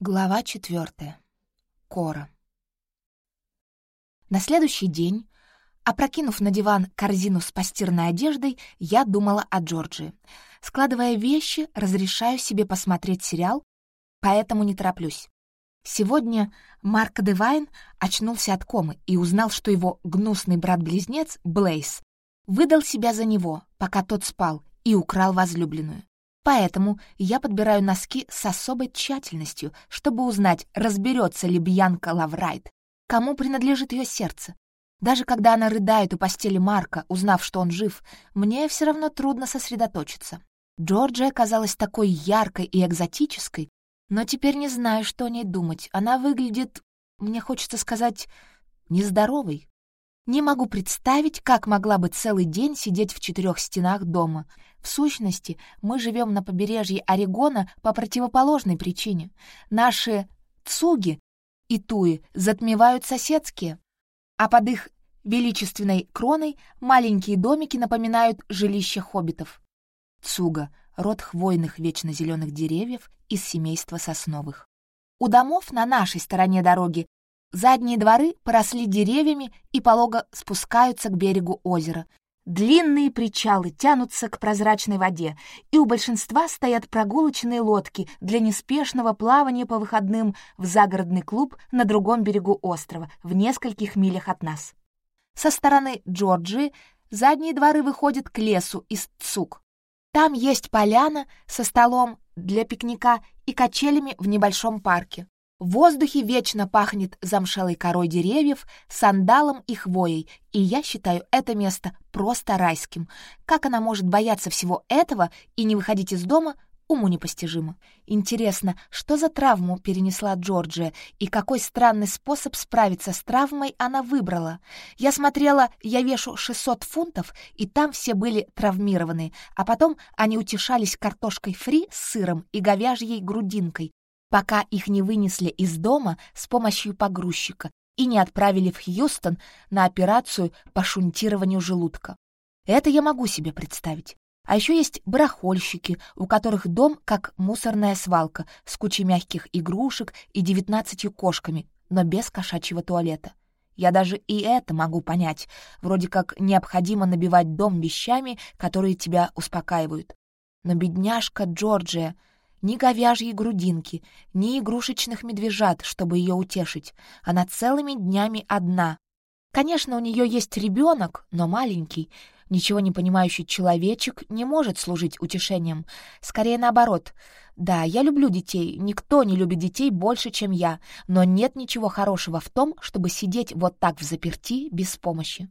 Глава четвертая. Кора. На следующий день, опрокинув на диван корзину с постирной одеждой, я думала о Джорджии. Складывая вещи, разрешаю себе посмотреть сериал, поэтому не тороплюсь. Сегодня Марк Девайн очнулся от комы и узнал, что его гнусный брат-близнец Блейс выдал себя за него, пока тот спал, и украл возлюбленную. Поэтому я подбираю носки с особой тщательностью, чтобы узнать, разберется ли Бьянка Лаврайт, кому принадлежит ее сердце. Даже когда она рыдает у постели Марка, узнав, что он жив, мне все равно трудно сосредоточиться. Джорджия казалась такой яркой и экзотической, но теперь не знаю, что о ней думать. Она выглядит, мне хочется сказать, нездоровой. Не могу представить, как могла бы целый день сидеть в четырех стенах дома. В сущности, мы живем на побережье Орегона по противоположной причине. Наши цуги и туи затмевают соседские, а под их величественной кроной маленькие домики напоминают жилища хоббитов. Цуга — род хвойных вечно деревьев из семейства сосновых. У домов на нашей стороне дороги Задние дворы поросли деревьями и полого спускаются к берегу озера. Длинные причалы тянутся к прозрачной воде, и у большинства стоят прогулочные лодки для неспешного плавания по выходным в загородный клуб на другом берегу острова, в нескольких милях от нас. Со стороны Джорджии задние дворы выходят к лесу из Цук. Там есть поляна со столом для пикника и качелями в небольшом парке. В воздухе вечно пахнет замшелой корой деревьев, сандалом и хвоей, и я считаю это место просто райским. Как она может бояться всего этого и не выходить из дома, уму непостижимо. Интересно, что за травму перенесла Джорджия и какой странный способ справиться с травмой она выбрала? Я смотрела «Я вешу 600 фунтов», и там все были травмированы, а потом они утешались картошкой фри с сыром и говяжьей грудинкой, пока их не вынесли из дома с помощью погрузчика и не отправили в Хьюстон на операцию по шунтированию желудка. Это я могу себе представить. А еще есть барахольщики, у которых дом как мусорная свалка с кучей мягких игрушек и девятнадцатью кошками, но без кошачьего туалета. Я даже и это могу понять. Вроде как необходимо набивать дом вещами, которые тебя успокаивают. Но бедняжка Джорджия — ни говяжьей грудинки, ни игрушечных медвежат, чтобы ее утешить. Она целыми днями одна. Конечно, у нее есть ребенок, но маленький. Ничего не понимающий человечек не может служить утешением. Скорее наоборот. Да, я люблю детей, никто не любит детей больше, чем я, но нет ничего хорошего в том, чтобы сидеть вот так в заперти без помощи.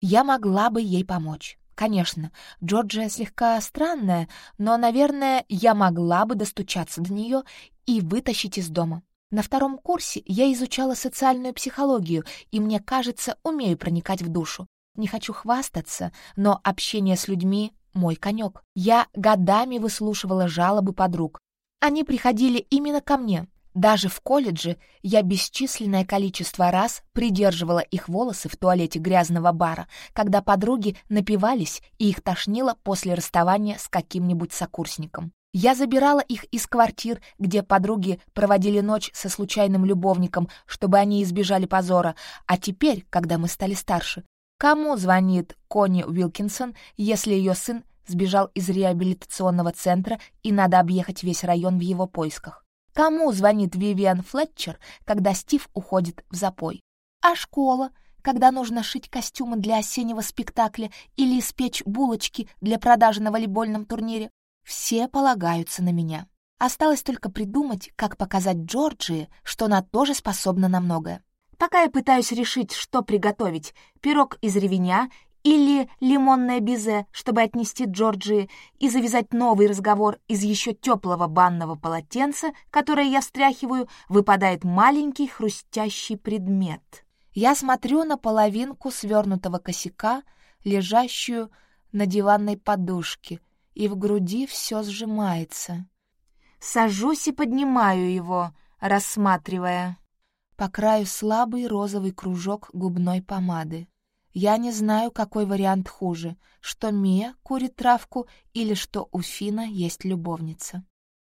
Я могла бы ей помочь. Конечно, Джорджия слегка странная, но, наверное, я могла бы достучаться до нее и вытащить из дома. На втором курсе я изучала социальную психологию, и, мне кажется, умею проникать в душу. Не хочу хвастаться, но общение с людьми — мой конек. Я годами выслушивала жалобы подруг. Они приходили именно ко мне, даже в колледже я бесчисленное количество раз придерживала их волосы в туалете грязного бара, когда подруги напивались и их тошнило после расставания с каким-нибудь сокурсником. Я забирала их из квартир, где подруги проводили ночь со случайным любовником, чтобы они избежали позора. А теперь, когда мы стали старше, кому звонит Кони Уилкинсон, если ее сын сбежал из реабилитационного центра и надо объехать весь район в его поисках? Кому звонит Вивиан Флетчер, когда Стив уходит в запой? А школа, когда нужно шить костюмы для осеннего спектакля или испечь булочки для продажи на волейбольном турнире? Все полагаются на меня. Осталось только придумать, как показать Джорджии, что она тоже способна на многое. Пока я пытаюсь решить, что приготовить — пирог из ревеня или лимонное бизе, чтобы отнести Джорджии и завязать новый разговор из еще теплого банного полотенца, которое я встряхиваю, выпадает маленький хрустящий предмет. Я смотрю на половинку свернутого косяка, лежащую на диванной подушке, и в груди все сжимается. Сажусь и поднимаю его, рассматривая. По краю слабый розовый кружок губной помады. Я не знаю, какой вариант хуже, что Мия курит травку или что у Фина есть любовница.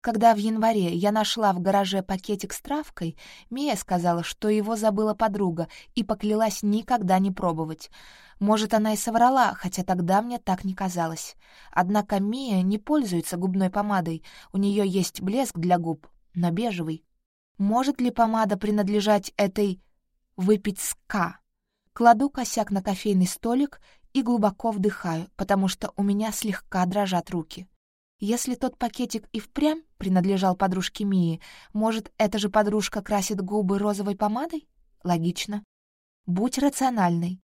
Когда в январе я нашла в гараже пакетик с травкой, Мия сказала, что его забыла подруга и поклялась никогда не пробовать. Может, она и соврала, хотя тогда мне так не казалось. Однако Мия не пользуется губной помадой, у нее есть блеск для губ, но бежевый. Может ли помада принадлежать этой «выпить ска»? Кладу косяк на кофейный столик и глубоко вдыхаю, потому что у меня слегка дрожат руки. Если тот пакетик и впрямь принадлежал подружке Мии, может, эта же подружка красит губы розовой помадой? Логично. Будь рациональной.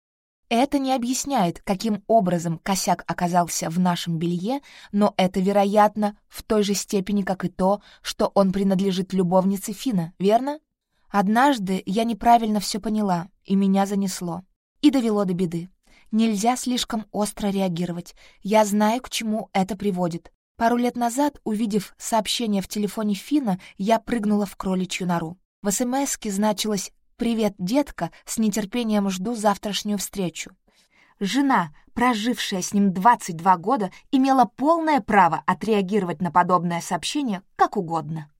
Это не объясняет, каким образом косяк оказался в нашем белье, но это, вероятно, в той же степени, как и то, что он принадлежит любовнице Фина, верно? Однажды я неправильно все поняла, и меня занесло. И довело до беды. Нельзя слишком остро реагировать. Я знаю, к чему это приводит. Пару лет назад, увидев сообщение в телефоне Фина, я прыгнула в кроличью нору. В СМСке значилось «Привет, детка, с нетерпением жду завтрашнюю встречу». Жена, прожившая с ним 22 года, имела полное право отреагировать на подобное сообщение как угодно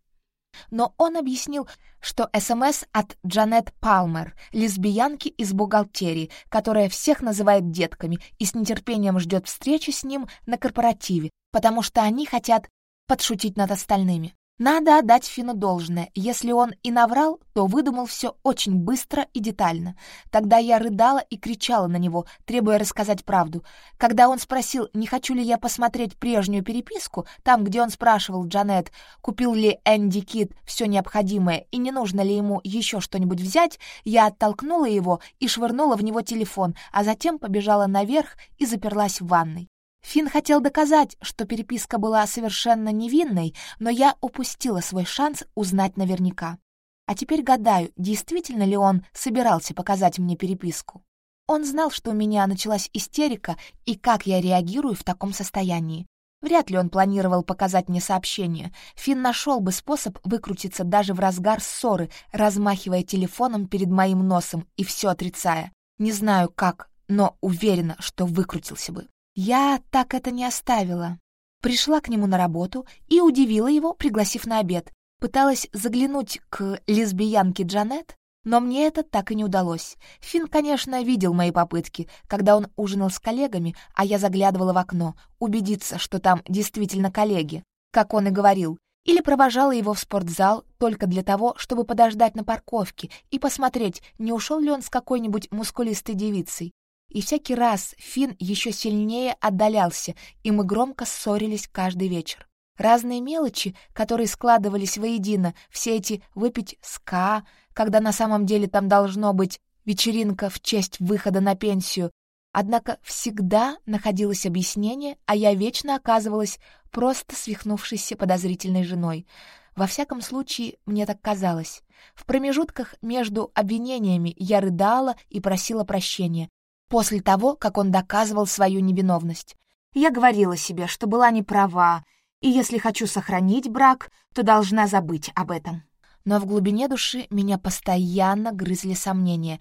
но он объяснил, что СМС от Джанет Палмер, лесбиянки из бухгалтерии, которая всех называет детками и с нетерпением ждет встречи с ним на корпоративе, потому что они хотят подшутить над остальными. Надо отдать Фину должное. Если он и наврал, то выдумал все очень быстро и детально. Тогда я рыдала и кричала на него, требуя рассказать правду. Когда он спросил, не хочу ли я посмотреть прежнюю переписку, там, где он спрашивал Джанет, купил ли Энди Кит все необходимое и не нужно ли ему еще что-нибудь взять, я оттолкнула его и швырнула в него телефон, а затем побежала наверх и заперлась в ванной. Фин хотел доказать, что переписка была совершенно невинной, но я упустила свой шанс узнать наверняка. А теперь гадаю, действительно ли он собирался показать мне переписку. Он знал, что у меня началась истерика и как я реагирую в таком состоянии. Вряд ли он планировал показать мне сообщение. Фин нашел бы способ выкрутиться даже в разгар ссоры, размахивая телефоном перед моим носом и все отрицая. Не знаю как, но уверена, что выкрутился бы. Я так это не оставила. Пришла к нему на работу и удивила его, пригласив на обед. Пыталась заглянуть к лесбиянке Джанет, но мне это так и не удалось. Фин, конечно, видел мои попытки, когда он ужинал с коллегами, а я заглядывала в окно, убедиться, что там действительно коллеги, как он и говорил, или провожала его в спортзал только для того, чтобы подождать на парковке и посмотреть, не ушел ли он с какой-нибудь мускулистой девицей. И всякий раз Фин еще сильнее отдалялся, и мы громко ссорились каждый вечер. Разные мелочи, которые складывались воедино, все эти «выпить ска», когда на самом деле там должно быть вечеринка в честь выхода на пенсию, Однако всегда находилось объяснение, а я вечно оказывалась просто свихнувшейся подозрительной женой. Во всяком случае, мне так казалось. В промежутках между обвинениями я рыдала и просила прощения, после того, как он доказывал свою невиновность. Я говорила себе, что была не права, и если хочу сохранить брак, то должна забыть об этом. Но в глубине души меня постоянно грызли сомнения,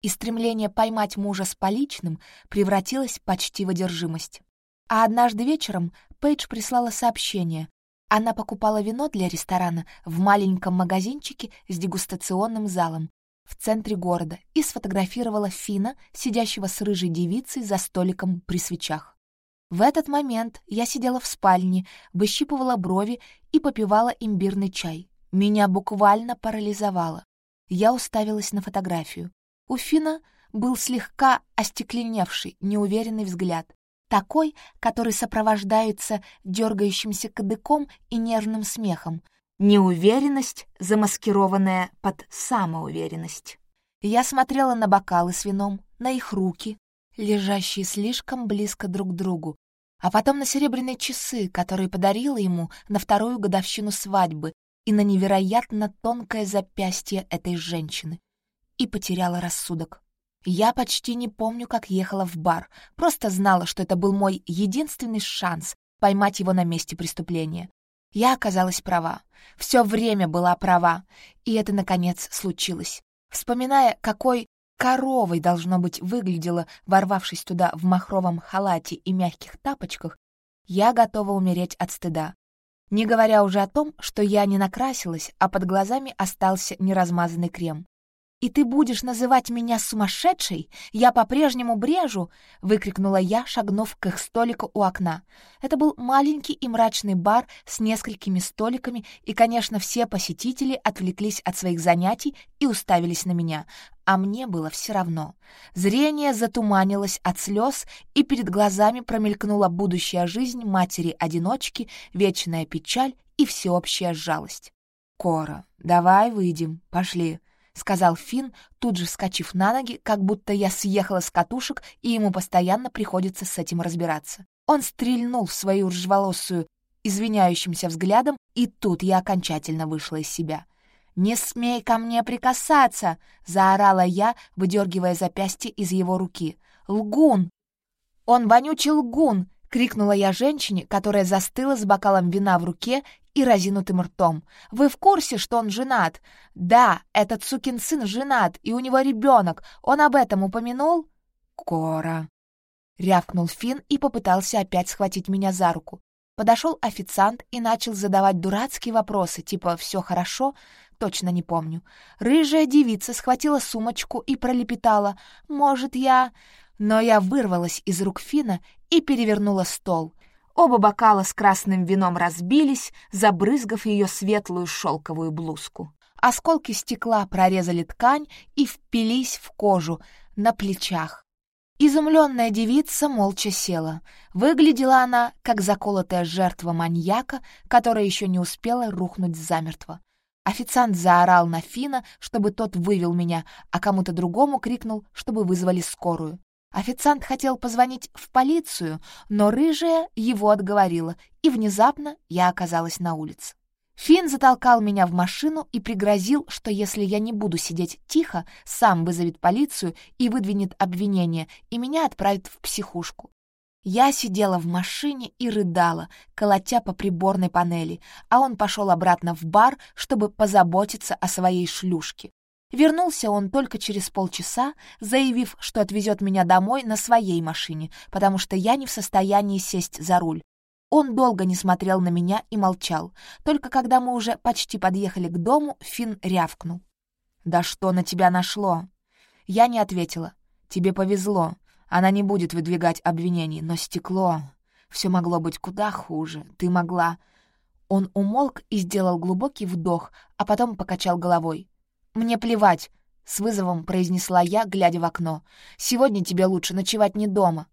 и стремление поймать мужа с поличным превратилось почти в одержимость. А однажды вечером Пейдж прислала сообщение. Она покупала вино для ресторана в маленьком магазинчике с дегустационным залом в центре города и сфотографировала Фина, сидящего с рыжей девицей за столиком при свечах. В этот момент я сидела в спальне, выщипывала брови и попивала имбирный чай. Меня буквально парализовало. Я уставилась на фотографию. У Фина был слегка остекленевший, неуверенный взгляд. Такой, который сопровождается дергающимся кадыком и нервным смехом — Неуверенность, замаскированная под самоуверенность. Я смотрела на бокалы с вином, на их руки, лежащие слишком близко друг к другу, а потом на серебряные часы, которые подарила ему на вторую годовщину свадьбы и на невероятно тонкое запястье этой женщины. И потеряла рассудок. Я почти не помню, как ехала в бар, просто знала, что это был мой единственный шанс поймать его на месте преступления. Я оказалась права. Все время была права. И это, наконец, случилось. Вспоминая, какой коровой, должно быть, выглядела, ворвавшись туда в махровом халате и мягких тапочках, я готова умереть от стыда. Не говоря уже о том, что я не накрасилась, а под глазами остался неразмазанный крем и ты будешь называть меня сумасшедшей? Я по-прежнему брежу!» — выкрикнула я, шагнув к их столику у окна. Это был маленький и мрачный бар с несколькими столиками, и, конечно, все посетители отвлеклись от своих занятий и уставились на меня. А мне было все равно. Зрение затуманилось от слез, и перед глазами промелькнула будущая жизнь матери-одиночки, вечная печаль и всеобщая жалость. «Кора, давай выйдем, пошли», сказал Финн, тут же вскочив на ноги, как будто я съехала с катушек, и ему постоянно приходится с этим разбираться. Он стрельнул в свою ржеволосую извиняющимся взглядом, и тут я окончательно вышла из себя. «Не смей ко мне прикасаться!» — заорала я, выдергивая запястье из его руки. «Лгун! Он вонючий лгун!» — крикнула я женщине, которая застыла с бокалом вина в руке и разинутым ртом. «Вы в курсе, что он женат?» «Да, этот сукин сын женат, и у него ребенок. Он об этом упомянул?» «Кора!» — рявкнул Финн и попытался опять схватить меня за руку. Подошел официант и начал задавать дурацкие вопросы, типа «все хорошо?» Точно не помню. Рыжая девица схватила сумочку и пролепетала «может, я...» Но я вырвалась из рук Фина и перевернула стол. Оба бокала с красным вином разбились, забрызгав ее светлую шелковую блузку. Осколки стекла прорезали ткань и впились в кожу на плечах. Изумленная девица молча села. Выглядела она, как заколотая жертва маньяка, которая еще не успела рухнуть замертво. Официант заорал на Фина, чтобы тот вывел меня, а кому-то другому крикнул, чтобы вызвали скорую. Официант хотел позвонить в полицию, но рыжая его отговорила, и внезапно я оказалась на улице. Финн затолкал меня в машину и пригрозил, что если я не буду сидеть тихо, сам вызовет полицию и выдвинет обвинение, и меня отправит в психушку. Я сидела в машине и рыдала, колотя по приборной панели, а он пошел обратно в бар, чтобы позаботиться о своей шлюшке. Вернулся он только через полчаса, заявив, что отвезет меня домой на своей машине, потому что я не в состоянии сесть за руль. Он долго не смотрел на меня и молчал. Только когда мы уже почти подъехали к дому, Финн рявкнул. «Да что на тебя нашло?» Я не ответила. «Тебе повезло. Она не будет выдвигать обвинений, но стекло...» «Все могло быть куда хуже. Ты могла...» Он умолк и сделал глубокий вдох, а потом покачал головой. «Мне плевать», — с вызовом произнесла я, глядя в окно. «Сегодня тебе лучше ночевать не дома».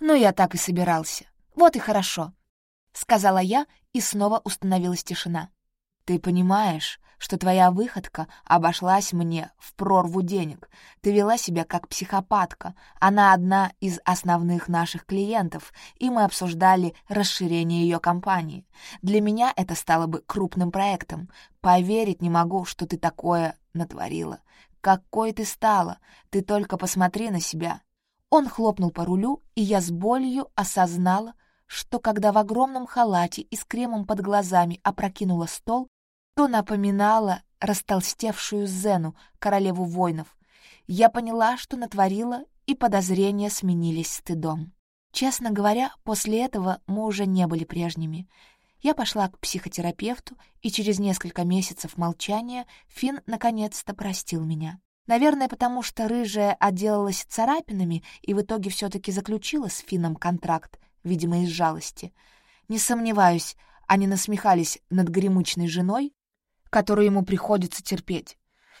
«Ну, я так и собирался. Вот и хорошо», — сказала я, и снова установилась тишина. Ты понимаешь, что твоя выходка обошлась мне в прорву денег. Ты вела себя как психопатка. Она одна из основных наших клиентов, и мы обсуждали расширение ее компании. Для меня это стало бы крупным проектом. Поверить не могу, что ты такое натворила. Какой ты стала! Ты только посмотри на себя!» Он хлопнул по рулю, и я с болью осознала, что когда в огромном халате и с кремом под глазами опрокинула стол, то напоминало растолстевшую Зену, королеву воинов. Я поняла, что натворила, и подозрения сменились стыдом. Честно говоря, после этого мы уже не были прежними. Я пошла к психотерапевту, и через несколько месяцев молчания Финн наконец-то простил меня. Наверное, потому что рыжая отделалась царапинами и в итоге все-таки заключила с Финном контракт, видимо, из жалости. Не сомневаюсь, они насмехались над гремучной женой, которую ему приходится терпеть.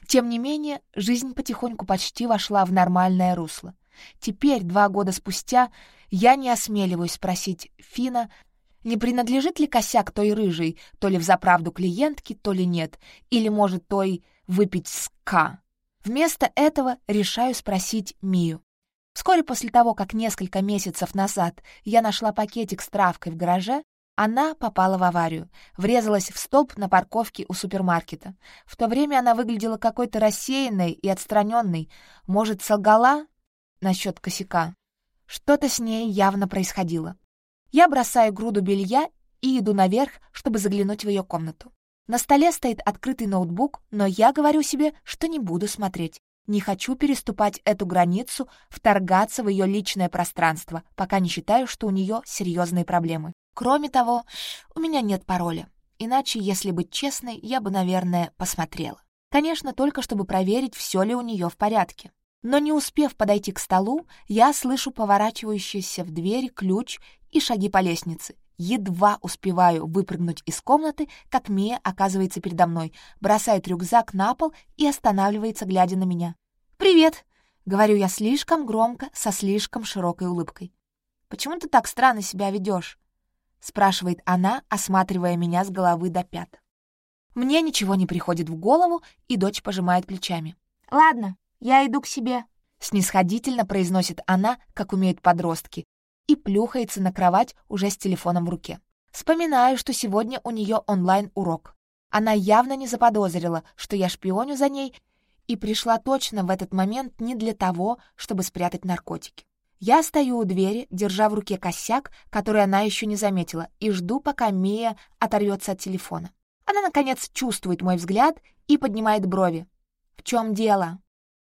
Тем не менее, жизнь потихоньку почти вошла в нормальное русло. Теперь, два года спустя, я не осмеливаюсь спросить Фина, не принадлежит ли косяк той рыжей, то ли в заправду клиентки, то ли нет, или может той выпить ска. Вместо этого решаю спросить Мию. Вскоре после того, как несколько месяцев назад я нашла пакетик с травкой в гараже, она попала в аварию, врезалась в столб на парковке у супермаркета. В то время она выглядела какой-то рассеянной и отстраненной. Может, солгала насчет косяка? Что-то с ней явно происходило. Я бросаю груду белья и иду наверх, чтобы заглянуть в ее комнату. На столе стоит открытый ноутбук, но я говорю себе, что не буду смотреть. Не хочу переступать эту границу, вторгаться в ее личное пространство, пока не считаю, что у нее серьезные проблемы. Кроме того, у меня нет пароля. Иначе, если быть честной, я бы, наверное, посмотрела. Конечно, только чтобы проверить, все ли у нее в порядке. Но не успев подойти к столу, я слышу поворачивающийся в дверь ключ и шаги по лестнице. Едва успеваю выпрыгнуть из комнаты, как Мия оказывается передо мной, бросает рюкзак на пол и останавливается, глядя на меня. «Привет!» — говорю я слишком громко, со слишком широкой улыбкой. «Почему ты так странно себя ведешь? спрашивает она, осматривая меня с головы до пят. Мне ничего не приходит в голову, и дочь пожимает плечами. «Ладно, я иду к себе», — снисходительно произносит она, как умеют подростки, и плюхается на кровать уже с телефоном в руке. Вспоминаю, что сегодня у нее онлайн-урок. Она явно не заподозрила, что я шпионю за ней, и пришла точно в этот момент не для того, чтобы спрятать наркотики. Я стою у двери, держа в руке косяк, который она еще не заметила, и жду, пока Мия оторвется от телефона. Она, наконец, чувствует мой взгляд и поднимает брови. «В чем дело?»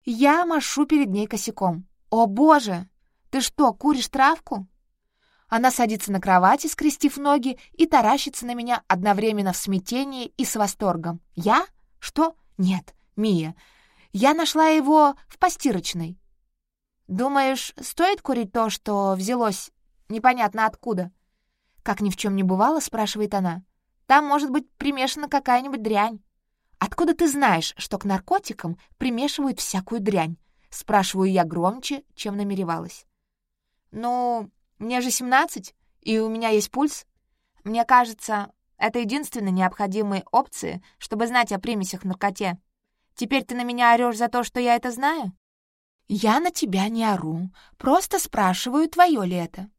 Я машу перед ней косяком. «О, боже! Ты что, куришь травку?» Она садится на кровати, скрестив ноги, и таращится на меня одновременно в смятении и с восторгом. «Я? Что? Нет, Мия. Я нашла его в постирочной. Думаешь, стоит курить то, что взялось непонятно откуда?» «Как ни в чем не бывало?» — спрашивает она. «Там может быть примешана какая-нибудь дрянь». «Откуда ты знаешь, что к наркотикам примешивают всякую дрянь?» — спрашиваю я громче, чем намеревалась. «Ну, мне же семнадцать, и у меня есть пульс. Мне кажется, это единственные необходимые опции, чтобы знать о примесях в наркоте. Теперь ты на меня орешь за то, что я это знаю?» Я на тебя не ору, просто спрашиваю, твое ли это.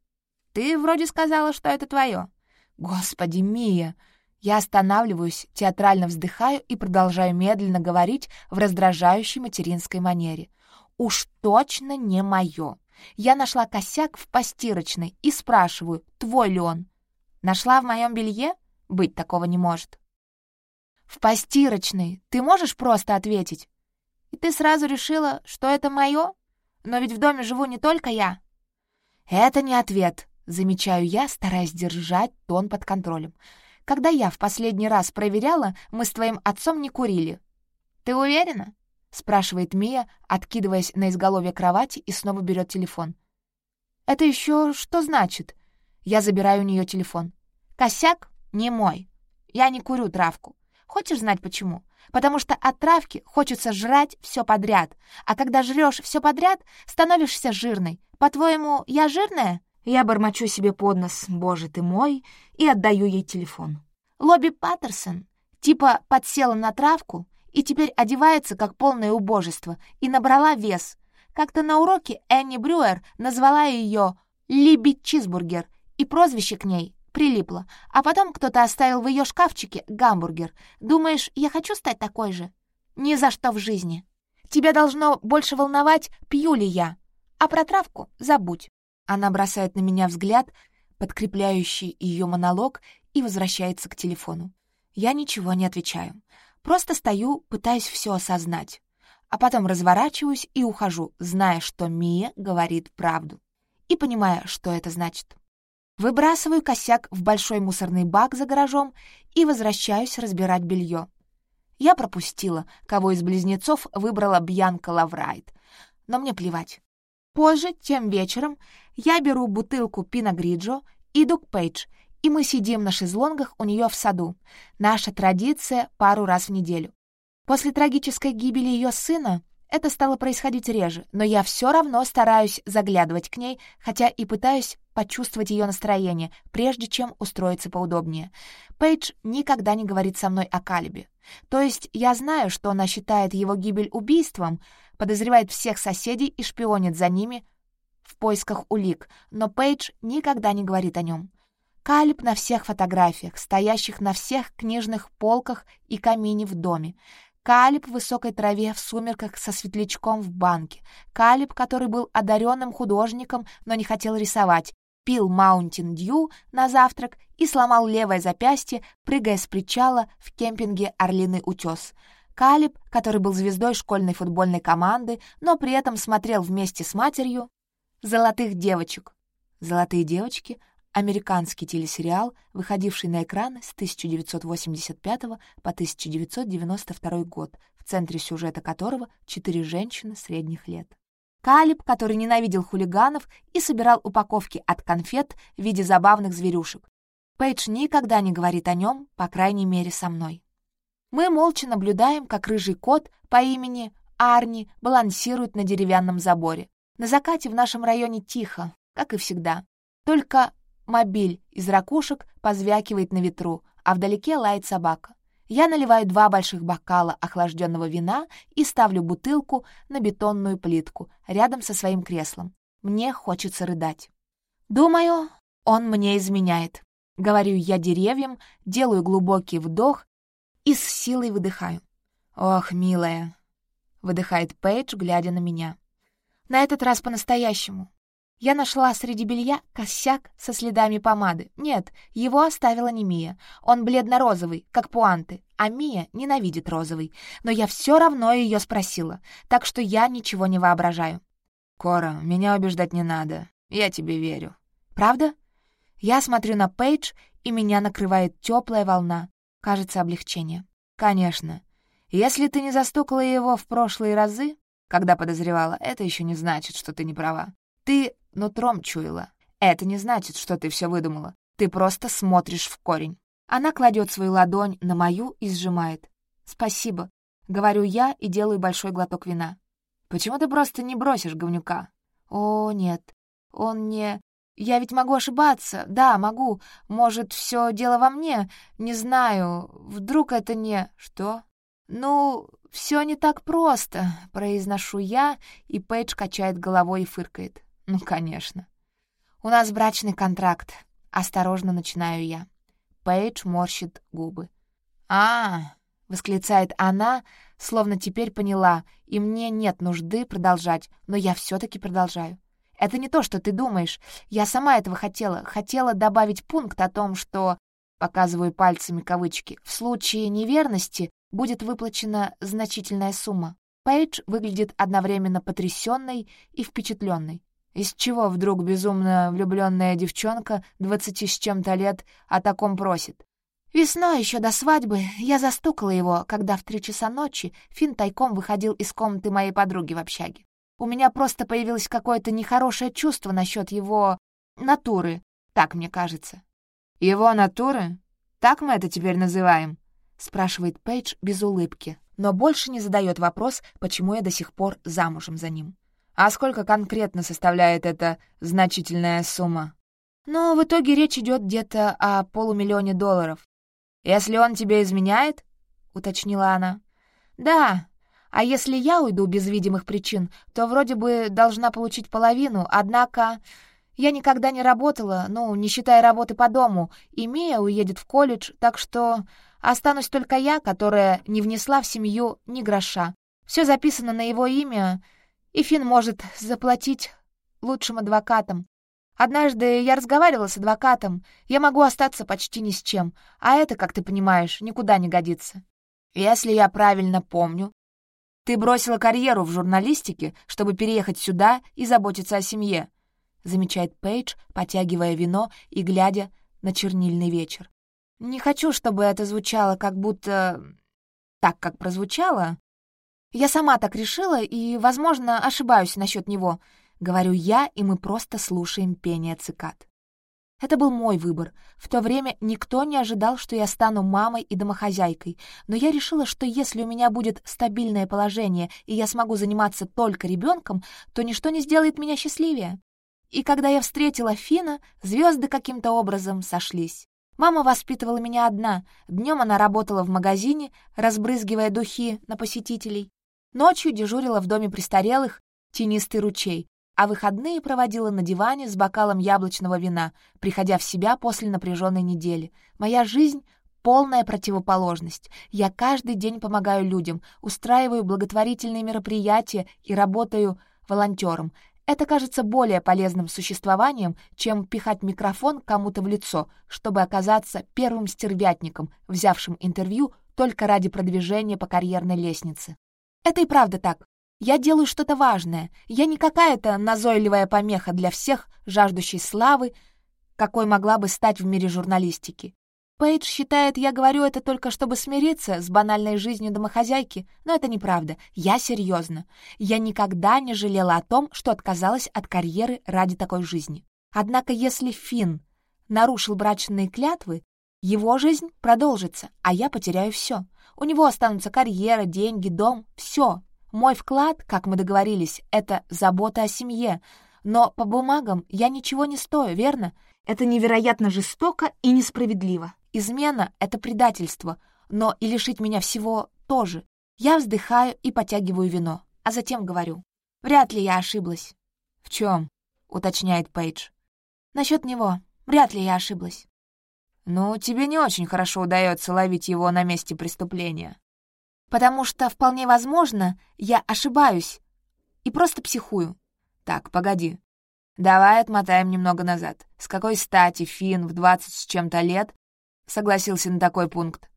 Ты вроде сказала, что это твое. Господи, Мия! Я останавливаюсь, театрально вздыхаю и продолжаю медленно говорить в раздражающей материнской манере. Уж точно не мое. Я нашла косяк в постирочной и спрашиваю, твой ли он. Нашла в моем белье? Быть такого не может. В постирочной ты можешь просто ответить? И ты сразу решила, что это мое? Но ведь в доме живу не только я». «Это не ответ», — замечаю я, стараясь держать тон под контролем. «Когда я в последний раз проверяла, мы с твоим отцом не курили». «Ты уверена?» — спрашивает Мия, откидываясь на изголовье кровати и снова берет телефон. «Это еще что значит?» Я забираю у нее телефон. «Косяк не мой. Я не курю травку. Хочешь знать почему? Потому что от травки хочется жрать все подряд. А когда жрешь все подряд, становишься жирной. По-твоему, я жирная? Я бормочу себе под нос «Боже ты мой» и отдаю ей телефон. Лобби Паттерсон типа подсела на травку и теперь одевается как полное убожество и набрала вес. Как-то на уроке Энни Брюер назвала ее «Либи Чизбургер» и прозвище к ней прилипла. А потом кто-то оставил в ее шкафчике гамбургер. Думаешь, я хочу стать такой же? Ни за что в жизни. Тебя должно больше волновать, пью ли я. А про травку забудь. Она бросает на меня взгляд, подкрепляющий ее монолог, и возвращается к телефону. Я ничего не отвечаю. Просто стою, пытаясь все осознать. А потом разворачиваюсь и ухожу, зная, что Мия говорит правду. И понимая, что это значит. Выбрасываю косяк в большой мусорный бак за гаражом и возвращаюсь разбирать белье. Я пропустила, кого из близнецов выбрала Бьянка Лаврайт. Но мне плевать. Позже, тем вечером, я беру бутылку Пина Гриджо и Дук Пейдж, и мы сидим на шезлонгах у нее в саду. Наша традиция пару раз в неделю. После трагической гибели ее сына это стало происходить реже, но я все равно стараюсь заглядывать к ней, хотя и пытаюсь почувствовать ее настроение, прежде чем устроиться поудобнее. Пейдж никогда не говорит со мной о Калибе. То есть я знаю, что она считает его гибель убийством, подозревает всех соседей и шпионит за ними в поисках улик, но Пейдж никогда не говорит о нем. Калиб на всех фотографиях, стоящих на всех книжных полках и камине в доме. Калиб в высокой траве в сумерках со светлячком в банке. Калиб, который был одаренным художником, но не хотел рисовать, пил Маунтин Дью на завтрак и сломал левое запястье, прыгая с причала в кемпинге «Орлиный утес». Калиб, который был звездой школьной футбольной команды, но при этом смотрел вместе с матерью «Золотых девочек». «Золотые девочки» американский телесериал, выходивший на экран с 1985 по 1992 год, в центре сюжета которого четыре женщины средних лет. Калиб, который ненавидел хулиганов и собирал упаковки от конфет в виде забавных зверюшек. Пейдж никогда не говорит о нем, по крайней мере, со мной. Мы молча наблюдаем, как рыжий кот по имени Арни балансирует на деревянном заборе. На закате в нашем районе тихо, как и всегда. Только Мобиль из ракушек позвякивает на ветру, а вдалеке лает собака. Я наливаю два больших бокала охлажденного вина и ставлю бутылку на бетонную плитку рядом со своим креслом. Мне хочется рыдать. Думаю, он мне изменяет. Говорю я деревьям, делаю глубокий вдох и с силой выдыхаю. «Ох, милая!» — выдыхает Пейдж, глядя на меня. На этот раз по-настоящему. Я нашла среди белья косяк со следами помады. Нет, его оставила не Мия. Он бледно-розовый, как пуанты, а Мия ненавидит розовый. Но я все равно ее спросила, так что я ничего не воображаю. «Кора, меня убеждать не надо. Я тебе верю». «Правда?» Я смотрю на Пейдж, и меня накрывает теплая волна. Кажется, облегчение. «Конечно. Если ты не застукала его в прошлые разы, когда подозревала, это еще не значит, что ты не права. Ты нутром чуяла. Это не значит, что ты все выдумала. Ты просто смотришь в корень. Она кладет свою ладонь на мою и сжимает. «Спасибо», — говорю я и делаю большой глоток вина. «Почему ты просто не бросишь говнюка?» «О, нет, он не...» «Я ведь могу ошибаться, да, могу. Может, все дело во мне, не знаю. Вдруг это не...» «Что?» «Ну, все не так просто», — произношу я, и Пейдж качает головой и фыркает. Ну, конечно. У нас брачный контракт. Осторожно начинаю я. Пейдж морщит губы. а восклицает она, словно теперь поняла, и мне нет нужды продолжать, но я все таки продолжаю. Это не то, что ты думаешь. Я сама этого хотела. Хотела добавить пункт о том, что, показываю пальцами кавычки, в случае неверности будет выплачена значительная сумма. Пейдж выглядит одновременно потрясенной и впечатленной. Из чего вдруг безумно влюбленная девчонка, двадцати с чем-то лет, о таком просит? Весной, еще до свадьбы, я застукала его, когда в три часа ночи Финн тайком выходил из комнаты моей подруги в общаге. У меня просто появилось какое-то нехорошее чувство насчет его... натуры, так мне кажется. «Его натуры? Так мы это теперь называем?» — спрашивает Пейдж без улыбки, но больше не задает вопрос, почему я до сих пор замужем за ним. А сколько конкретно составляет эта значительная сумма? Но в итоге речь идет где-то о полумиллионе долларов. «Если он тебе изменяет?» — уточнила она. «Да. А если я уйду без видимых причин, то вроде бы должна получить половину, однако...» Я никогда не работала, ну, не считая работы по дому, и Мия уедет в колледж, так что останусь только я, которая не внесла в семью ни гроша. Все записано на его имя, и Финн может заплатить лучшим адвокатам. Однажды я разговаривала с адвокатом, я могу остаться почти ни с чем, а это, как ты понимаешь, никуда не годится. Если я правильно помню, ты бросила карьеру в журналистике, чтобы переехать сюда и заботиться о семье, замечает Пейдж, потягивая вино и глядя на чернильный вечер. Не хочу, чтобы это звучало как будто... Так, как прозвучало, я сама так решила и, возможно, ошибаюсь насчет него. Говорю я, и мы просто слушаем пение цикад. Это был мой выбор. В то время никто не ожидал, что я стану мамой и домохозяйкой, но я решила, что если у меня будет стабильное положение и я смогу заниматься только ребенком, то ничто не сделает меня счастливее. И когда я встретила Фина, звезды каким-то образом сошлись. Мама воспитывала меня одна. Днем она работала в магазине, разбрызгивая духи на посетителей, Ночью дежурила в доме престарелых тенистый ручей, а выходные проводила на диване с бокалом яблочного вина, приходя в себя после напряженной недели. Моя жизнь — полная противоположность. Я каждый день помогаю людям, устраиваю благотворительные мероприятия и работаю волонтером. Это кажется более полезным существованием, чем пихать микрофон кому-то в лицо, чтобы оказаться первым стервятником, взявшим интервью только ради продвижения по карьерной лестнице. Это и правда так. Я делаю что-то важное. Я не какая-то назойливая помеха для всех, жаждущей славы, какой могла бы стать в мире журналистики. Пейдж считает, я говорю это только чтобы смириться с банальной жизнью домохозяйки, но это неправда. Я серьезно. Я никогда не жалела о том, что отказалась от карьеры ради такой жизни. Однако если Финн нарушил брачные клятвы, его жизнь продолжится, а я потеряю все. У него останутся карьера, деньги, дом, все. Мой вклад, как мы договорились, это забота о семье. Но по бумагам я ничего не стою, верно? Это невероятно жестоко и несправедливо. Измена — это предательство, но и лишить меня всего тоже. Я вздыхаю и потягиваю вино, а затем говорю. Вряд ли я ошиблась. «В чем?» — уточняет Пейдж. «Насчет него. Вряд ли я ошиблась. «Ну, тебе не очень хорошо удается ловить его на месте преступления». «Потому что, вполне возможно, я ошибаюсь и просто психую». «Так, погоди. Давай отмотаем немного назад. С какой стати Финн в двадцать с чем-то лет согласился на такой пункт?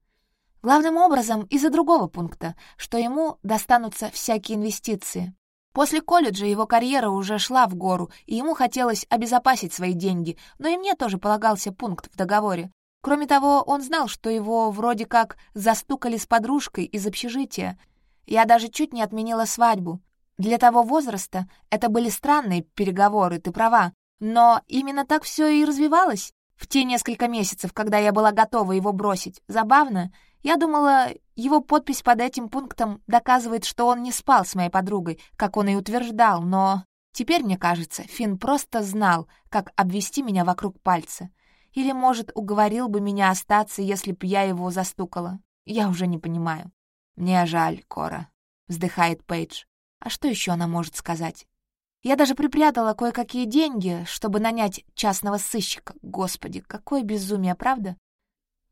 Главным образом из-за другого пункта, что ему достанутся всякие инвестиции. После колледжа его карьера уже шла в гору, и ему хотелось обезопасить свои деньги, но и мне тоже полагался пункт в договоре, Кроме того, он знал, что его вроде как застукали с подружкой из общежития. Я даже чуть не отменила свадьбу. Для того возраста это были странные переговоры, ты права. Но именно так все и развивалось. В те несколько месяцев, когда я была готова его бросить, забавно, я думала, его подпись под этим пунктом доказывает, что он не спал с моей подругой, как он и утверждал, но... Теперь, мне кажется, Финн просто знал, как обвести меня вокруг пальца. Или, может, уговорил бы меня остаться, если б я его застукала. Я уже не понимаю. «Мне жаль, Кора», — вздыхает Пейдж. «А что еще она может сказать?» Я даже припрятала кое-какие деньги, чтобы нанять частного сыщика. Господи, какое безумие, правда?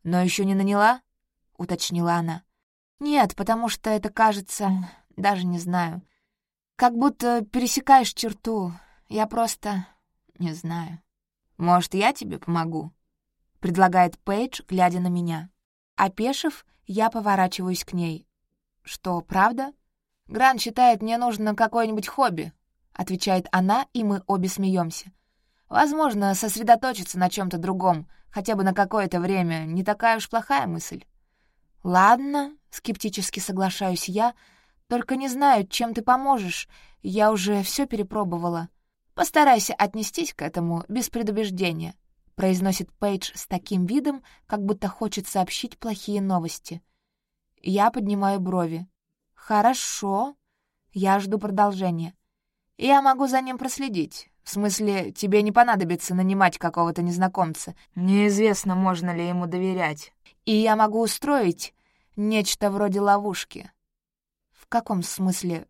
«Но еще не наняла?» — уточнила она. «Нет, потому что это кажется... даже не знаю. Как будто пересекаешь черту. Я просто... не знаю». «Может, я тебе помогу?» предлагает Пейдж, глядя на меня. Опешив, я поворачиваюсь к ней. «Что, правда?» Гран считает, мне нужно какое-нибудь хобби», — отвечает она, и мы обе смеемся. «Возможно, сосредоточиться на чем то другом, хотя бы на какое-то время, не такая уж плохая мысль». «Ладно», — скептически соглашаюсь я, — «только не знаю, чем ты поможешь. Я уже все перепробовала. Постарайся отнестись к этому без предубеждения». — произносит Пейдж с таким видом, как будто хочет сообщить плохие новости. Я поднимаю брови. «Хорошо. Я жду продолжения. Я могу за ним проследить. В смысле, тебе не понадобится нанимать какого-то незнакомца. Неизвестно, можно ли ему доверять. И я могу устроить нечто вроде ловушки». «В каком смысле?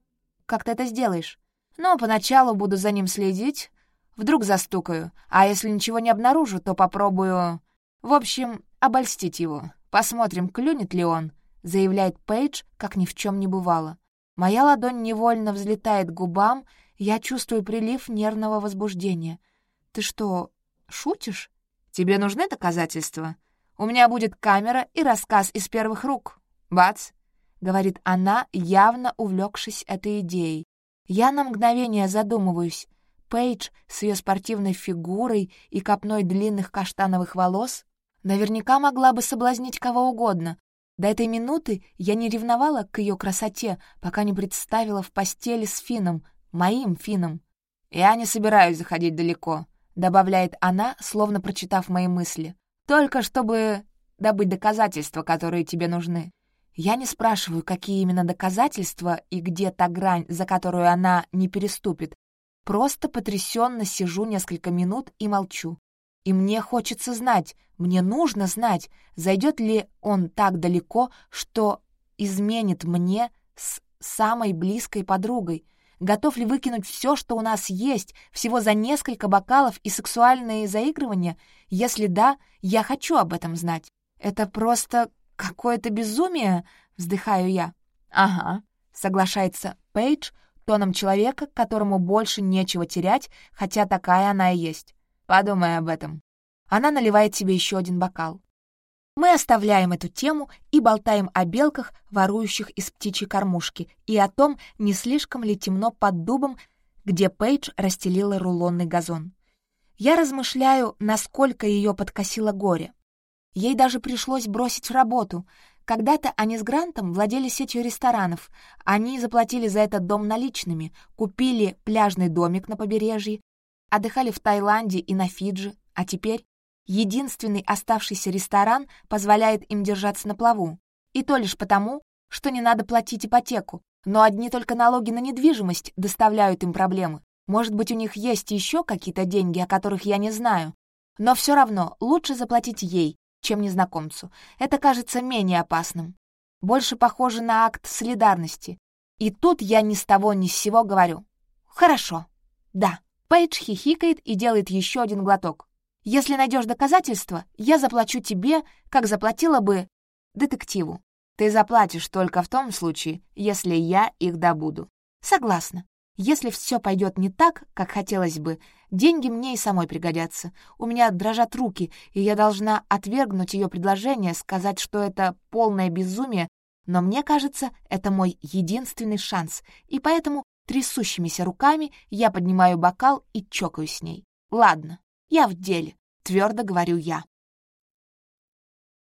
Как ты это сделаешь?» «Ну, поначалу буду за ним следить, Вдруг застукаю, а если ничего не обнаружу, то попробую... В общем, обольстить его. Посмотрим, клюнет ли он, заявляет Пейдж, как ни в чем не бывало. Моя ладонь невольно взлетает к губам, я чувствую прилив нервного возбуждения. Ты что, шутишь? Тебе нужны доказательства? У меня будет камера и рассказ из первых рук. Бац! Говорит она, явно увлекшись этой идеей. Я на мгновение задумываюсь, Пейдж с ее спортивной фигурой и копной длинных каштановых волос наверняка могла бы соблазнить кого угодно. До этой минуты я не ревновала к ее красоте, пока не представила в постели с Фином, моим Фином. «Я не собираюсь заходить далеко», — добавляет она, словно прочитав мои мысли. «Только чтобы добыть доказательства, которые тебе нужны». Я не спрашиваю, какие именно доказательства и где та грань, за которую она не переступит, Просто потрясенно сижу несколько минут и молчу. И мне хочется знать, мне нужно знать, зайдет ли он так далеко, что изменит мне с самой близкой подругой. Готов ли выкинуть все, что у нас есть, всего за несколько бокалов и сексуальные заигрывания? Если да, я хочу об этом знать. Это просто какое-то безумие, вздыхаю я. Ага, соглашается Пейдж, тоном человека, которому больше нечего терять, хотя такая она и есть. Подумай об этом. Она наливает себе еще один бокал. Мы оставляем эту тему и болтаем о белках, ворующих из птичьей кормушки, и о том, не слишком ли темно под дубом, где Пейдж расстелила рулонный газон. Я размышляю, насколько ее подкосило горе. Ей даже пришлось бросить работу, когда-то они с Грантом владели сетью ресторанов. Они заплатили за этот дом наличными, купили пляжный домик на побережье, отдыхали в Таиланде и на Фиджи, а теперь единственный оставшийся ресторан позволяет им держаться на плаву. И то лишь потому, что не надо платить ипотеку, но одни только налоги на недвижимость доставляют им проблемы. Может быть, у них есть еще какие-то деньги, о которых я не знаю. Но все равно лучше заплатить ей, чем незнакомцу. Это кажется менее опасным. Больше похоже на акт солидарности. И тут я ни с того ни с сего говорю. «Хорошо. Да». Пейдж хихикает и делает еще один глоток. «Если найдешь доказательства, я заплачу тебе, как заплатила бы детективу. Ты заплатишь только в том случае, если я их добуду». «Согласна. Если все пойдет не так, как хотелось бы, Деньги мне и самой пригодятся. У меня дрожат руки, и я должна отвергнуть ее предложение, сказать, что это полное безумие, но мне кажется, это мой единственный шанс, и поэтому трясущимися руками я поднимаю бокал и чокаю с ней. Ладно, я в деле, твердо говорю я.